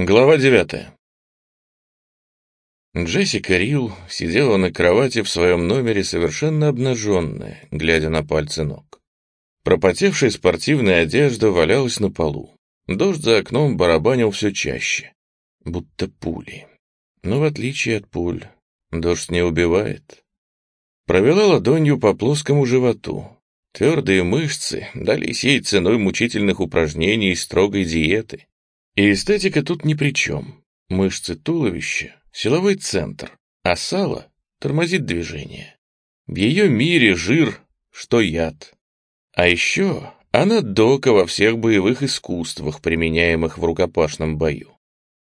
Глава девятая. Джессика Рил сидела на кровати в своем номере совершенно обнаженная, глядя на пальцы ног. Пропотевшая спортивная одежда валялась на полу. Дождь за окном барабанил все чаще, будто пули. Но в отличие от пуль, дождь не убивает. Провела ладонью по плоскому животу. Твердые мышцы дались ей ценой мучительных упражнений и строгой диеты. И эстетика тут ни при чем. Мышцы туловища — силовой центр, а сало тормозит движение. В ее мире жир, что яд. А еще она дока во всех боевых искусствах, применяемых в рукопашном бою.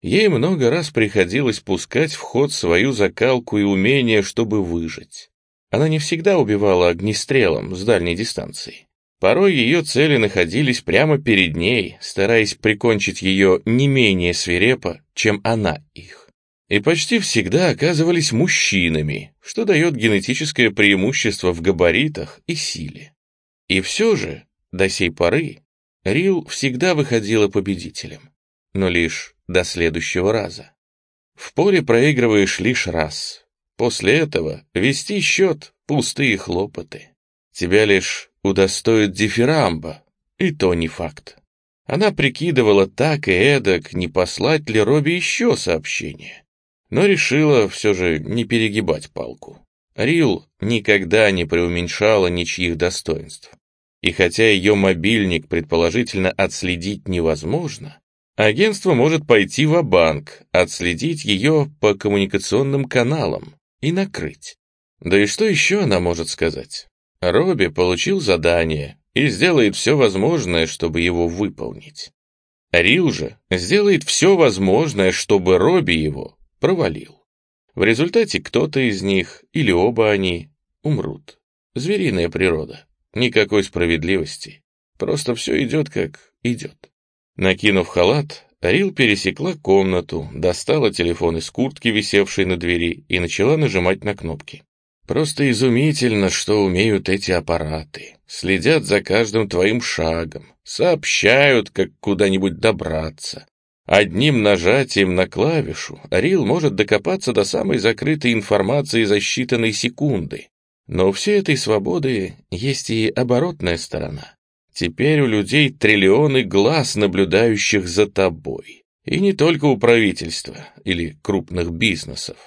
Ей много раз приходилось пускать в ход свою закалку и умение, чтобы выжить. Она не всегда убивала огнестрелом с дальней дистанции. Порой ее цели находились прямо перед ней, стараясь прикончить ее не менее свирепо, чем она их. И почти всегда оказывались мужчинами, что дает генетическое преимущество в габаритах и силе. И все же, до сей поры, Рил всегда выходила победителем, но лишь до следующего раза. В поле проигрываешь лишь раз. После этого вести счет — пустые хлопоты. Тебя лишь удостоит дифирамба, и то не факт. Она прикидывала так и эдак, не послать ли Робби еще сообщение, но решила все же не перегибать палку. Рил никогда не преуменьшала ничьих достоинств. И хотя ее мобильник предположительно отследить невозможно, агентство может пойти в банк отследить ее по коммуникационным каналам и накрыть. Да и что еще она может сказать? Робби получил задание и сделает все возможное, чтобы его выполнить. Рил же сделает все возможное, чтобы Робби его провалил. В результате кто-то из них, или оба они, умрут. Звериная природа. Никакой справедливости. Просто все идет, как идет. Накинув халат, Рил пересекла комнату, достала телефон из куртки, висевшей на двери, и начала нажимать на кнопки. Просто изумительно, что умеют эти аппараты. Следят за каждым твоим шагом, сообщают, как куда-нибудь добраться. Одним нажатием на клавишу Рил может докопаться до самой закрытой информации за считанные секунды. Но у всей этой свободы есть и оборотная сторона. Теперь у людей триллионы глаз, наблюдающих за тобой. И не только у правительства или крупных бизнесов.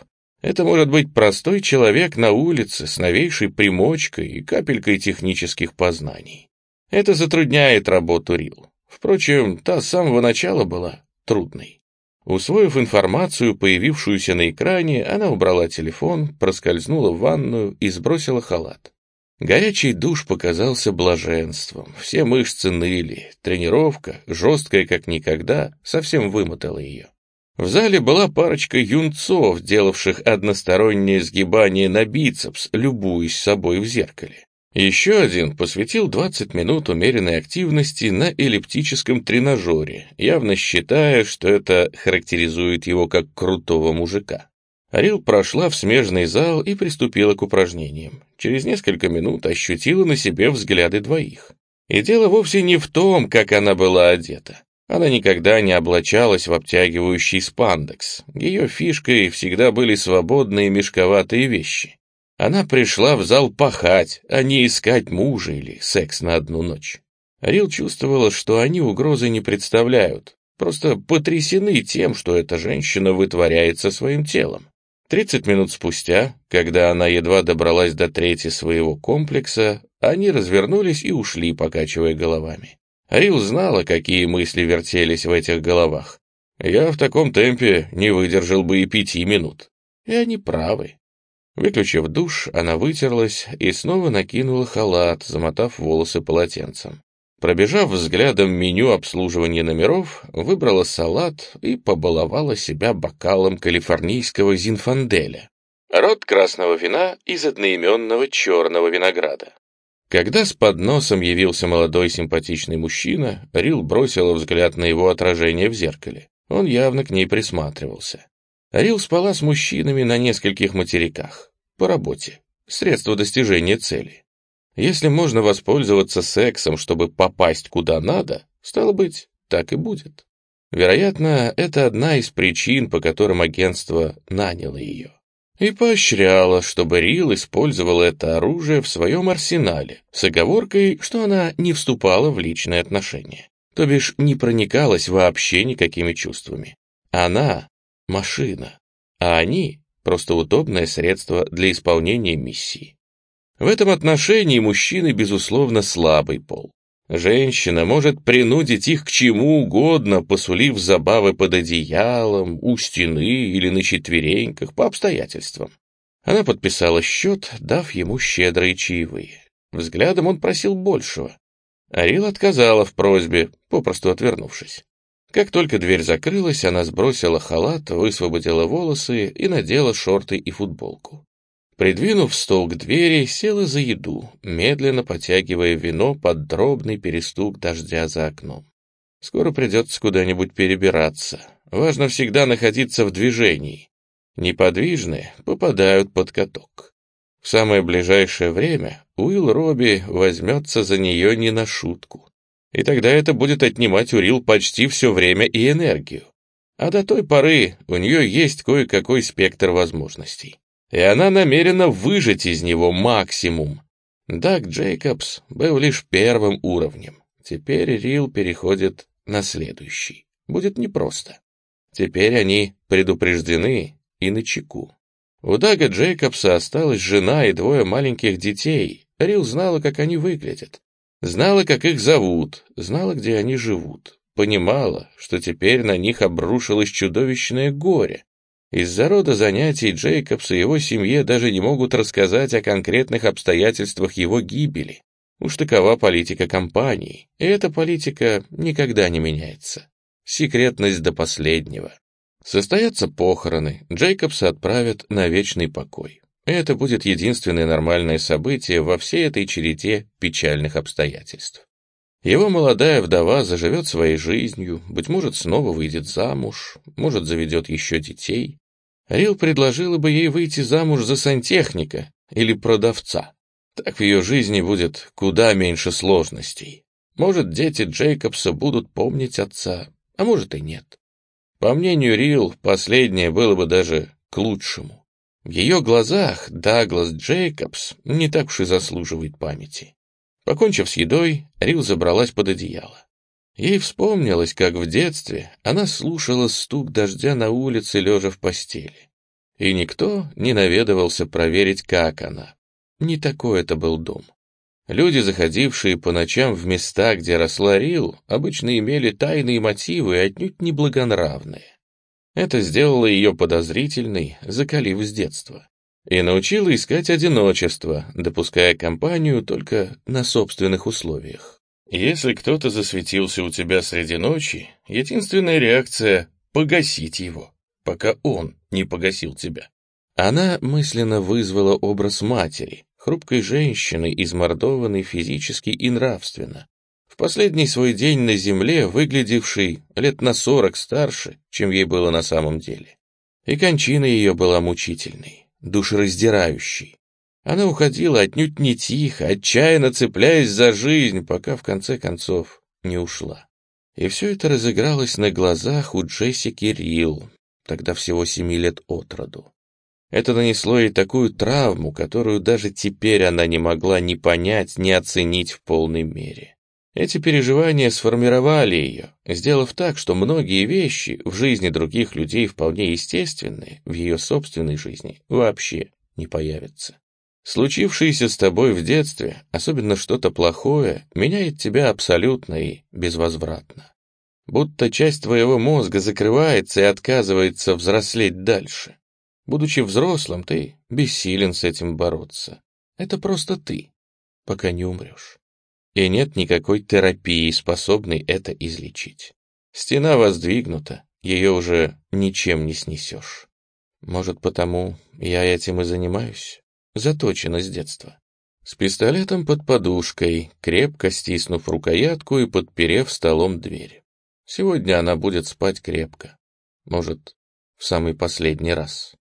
Это может быть простой человек на улице с новейшей примочкой и капелькой технических познаний. Это затрудняет работу Рил. Впрочем, та с самого начала была трудной. Усвоив информацию, появившуюся на экране, она убрала телефон, проскользнула в ванную и сбросила халат. Горячий душ показался блаженством, все мышцы ныли, тренировка, жесткая как никогда, совсем вымотала ее. В зале была парочка юнцов, делавших одностороннее сгибание на бицепс, любуясь собой в зеркале. Еще один посвятил 20 минут умеренной активности на эллиптическом тренажере, явно считая, что это характеризует его как крутого мужика. Арил прошла в смежный зал и приступила к упражнениям. Через несколько минут ощутила на себе взгляды двоих. И дело вовсе не в том, как она была одета. Она никогда не облачалась в обтягивающий спандекс. Ее фишкой всегда были свободные мешковатые вещи. Она пришла в зал пахать, а не искать мужа или секс на одну ночь. Рил чувствовала, что они угрозы не представляют, просто потрясены тем, что эта женщина вытворяет со своим телом. Тридцать минут спустя, когда она едва добралась до трети своего комплекса, они развернулись и ушли, покачивая головами. Рил знала, какие мысли вертелись в этих головах. Я в таком темпе не выдержал бы и пяти минут. И они правы. Выключив душ, она вытерлась и снова накинула халат, замотав волосы полотенцем. Пробежав взглядом меню обслуживания номеров, выбрала салат и побаловала себя бокалом калифорнийского зинфанделя. Род красного вина из одноименного черного винограда. Когда с подносом явился молодой симпатичный мужчина, Рил бросила взгляд на его отражение в зеркале. Он явно к ней присматривался. Рил спала с мужчинами на нескольких материках. По работе. Средство достижения цели. Если можно воспользоваться сексом, чтобы попасть куда надо, стало быть, так и будет. Вероятно, это одна из причин, по которым агентство наняло ее. И поощряло, чтобы Рил использовал это оружие в своем арсенале, с оговоркой, что она не вступала в личные отношения. То бишь не проникалась вообще никакими чувствами. Она — машина, а они — просто удобное средство для исполнения миссии. В этом отношении мужчины, безусловно, слабый пол. Женщина может принудить их к чему угодно, посулив забавы под одеялом, у стены или на четвереньках, по обстоятельствам. Она подписала счет, дав ему щедрые чаевые. Взглядом он просил большего. Арил отказала в просьбе, попросту отвернувшись. Как только дверь закрылась, она сбросила халат, высвободила волосы и надела шорты и футболку. Придвинув стол к двери, села за еду, медленно потягивая вино под дробный перестук дождя за окном. Скоро придется куда-нибудь перебираться. Важно всегда находиться в движении. Неподвижные попадают под каток. В самое ближайшее время Уилл Робби возьмется за нее не на шутку. И тогда это будет отнимать у Рил почти все время и энергию. А до той поры у нее есть кое-какой спектр возможностей и она намерена выжать из него максимум. Даг Джейкобс был лишь первым уровнем. Теперь Рил переходит на следующий. Будет непросто. Теперь они предупреждены и на чеку. У Дага Джейкобса осталась жена и двое маленьких детей. Рил знала, как они выглядят. Знала, как их зовут, знала, где они живут. Понимала, что теперь на них обрушилось чудовищное горе, из-за рода занятий Джейкобс и его семье даже не могут рассказать о конкретных обстоятельствах его гибели. Уж такова политика компании, и эта политика никогда не меняется. Секретность до последнего. Состоятся похороны, Джейкобса отправят на вечный покой. Это будет единственное нормальное событие во всей этой череде печальных обстоятельств. Его молодая вдова заживет своей жизнью, быть может, снова выйдет замуж, может, заведет еще детей. Рил предложила бы ей выйти замуж за сантехника или продавца. Так в ее жизни будет куда меньше сложностей. Может, дети Джейкобса будут помнить отца, а может и нет. По мнению Рил, последнее было бы даже к лучшему. В ее глазах Даглас Джейкобс не так уж и заслуживает памяти. Покончив с едой, Рил забралась под одеяло. Ей вспомнилось, как в детстве она слушала стук дождя на улице, лежа в постели. И никто не наведывался проверить, как она. Не такой это был дом. Люди, заходившие по ночам в места, где росла Рил, обычно имели тайные мотивы и отнюдь неблагонравные. Это сделало ее подозрительной, закалив с детства. И научила искать одиночество, допуская компанию только на собственных условиях. Если кто-то засветился у тебя среди ночи, единственная реакция — погасить его, пока он не погасил тебя. Она мысленно вызвала образ матери, хрупкой женщины, измордованной физически и нравственно, в последний свой день на земле выглядевшей лет на сорок старше, чем ей было на самом деле. И кончина ее была мучительной, душераздирающей. Она уходила отнюдь не тихо, отчаянно цепляясь за жизнь, пока в конце концов не ушла. И все это разыгралось на глазах у Джессики Рилл, тогда всего семи лет от роду. Это нанесло ей такую травму, которую даже теперь она не могла ни понять, ни оценить в полной мере. Эти переживания сформировали ее, сделав так, что многие вещи в жизни других людей вполне естественные, в ее собственной жизни вообще не появятся. Случившееся с тобой в детстве, особенно что-то плохое, меняет тебя абсолютно и безвозвратно. Будто часть твоего мозга закрывается и отказывается взрослеть дальше. Будучи взрослым, ты бессилен с этим бороться. Это просто ты, пока не умрешь. И нет никакой терапии, способной это излечить. Стена воздвигнута, ее уже ничем не снесешь. Может, потому я этим и занимаюсь? Заточена с детства. С пистолетом под подушкой, крепко стиснув рукоятку и подперев столом дверь. Сегодня она будет спать крепко. Может, в самый последний раз.